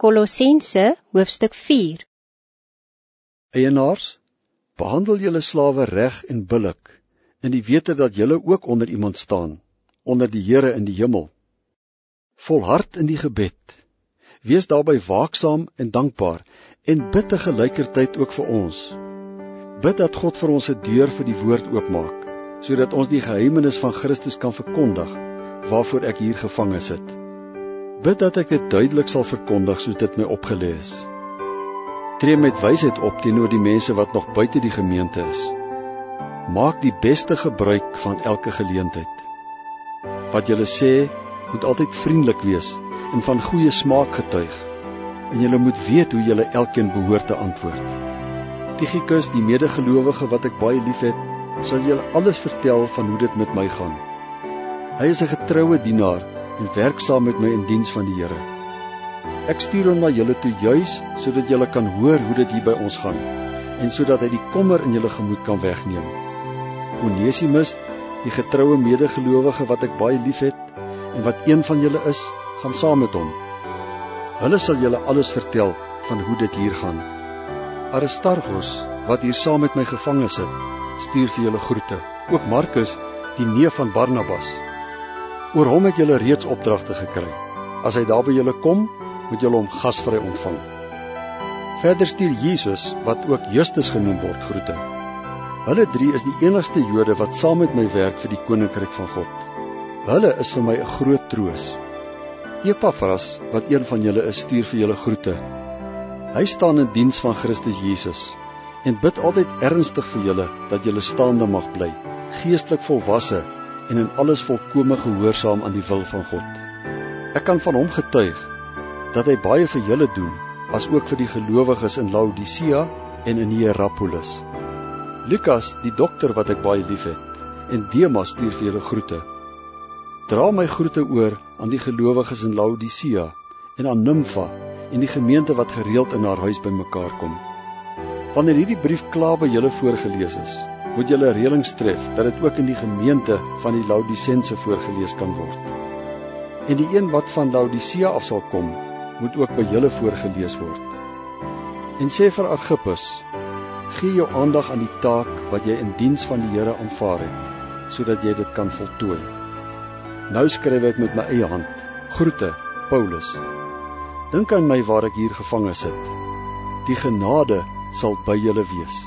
Kolossense hoofstuk 4 Eienaars, behandel julle slawe reg en billik, in die wete dat julle ook onder iemand staan, onder die Here in die hemel. Volhard in die gebed. Wees daarbey waaksaam en dankbaar en bid te gelykertyd ook vir ons. Bid dat God vir ons 'n deur vir die woord oopmaak, sodat ons die geheimenis van Christus kan verkondig, waarvoor ek hier gevange sit. Bid dat ek dit duidelik sal verkondig soos dit my opgelê is. Tree met wysheid op teenoor die mense wat nog buite die gemeente is. Maak die beste gebruik van elke geleentheid. Wat jy sê, moet altyd vriendelik wees en van goeie smaak getuig. En jy moet weet hoe jy elkeen behoort te antwoord. Tychicus, die medegelowige wat ek baie liefhet, sal julle alles vertel van hoe dit met my gaan. Hy is 'n getroue dienaar en werk saam met my in diens van die Here. Ek stuur hom na julle toe juis sodat julle kan hoor hoe dit hier by ons gaan en sodat hy die kommer in julle gemoed kan wegneem. Onesimus, die getroue medegelowige wat ek baie liefhet en wat een van julle is, gaan saam met hom. Hulle sal julle alles vertel van hoe dit hier gaan. Aristarchus, wat hier saam met my gevange sit, stuur vir julle groete. Ook Markus, die neef van Barnabas, Oor hom het julle reeds opdragte gekry. As hy daar by julle kom, moet julle hom gasvry ontvang. Verder stuur Jesus, wat ook Justus genoem word, groete. Hulle drie is die enigste Jode wat saam met my werk vir die koninkryk van God. Hulle is vir my 'n groot troos. Epafras, wat een van julle is, stuur vir julle groete. Hy staan in diens van Christus Jesus en bid altyd ernstig vir julle dat julle staande mag bly, geestelik volwasse en in alles volkome gehoorsaam aan die wil van God. Ek kan van hom getuig dat hy baie vir julle doen, as ook vir die gelowiges in Laodicea en in Hierapolis. Lukas, die dokter wat ek baie liefhet, en Demas stuur vir julle groete. Dra my groete oor aan die gelowiges in Laodicea en aan Nimfa en die gemeente wat gereeld in haar huis bymekaar kom. Wanneer hierdie brief klaar by julle voorgeles is, moet julle reëlings tref dat dit ook in die gemeente van die Laodisense voorgeles kan word. En die een wat van Laodicea af sal kom, moet ook by julle voorgeles word. En sê vir Archippus: Gee jou aandag aan die taak wat jy in diens van die Here aanvaar het, sodat jy dit kan voltooi. Nou skryf ek met my eie hand. Groete, Paulus. Dink aan my waar ek hier gevange sit. Die genade sal by julle wees.